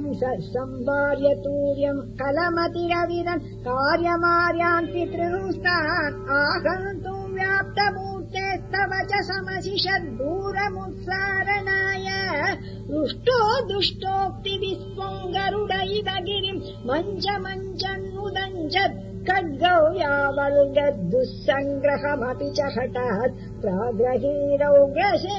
संभार्य तूर्यम् कलमतिरविदन् कार्यमार्यापि त्रुस्ता आगन्तुम् व्याप्तमूर्तेस्तव च समशिषद्दूरमुत्सारणाय रुष्टो दुष्टोक्ति इव गिरिम् मञ्च मञ्चन्नुदञ्चत् खड्गौ यावल्गद्दुःसङ्ग्रहमपि च हठात् प्राग्रहीणौ ग्रसे।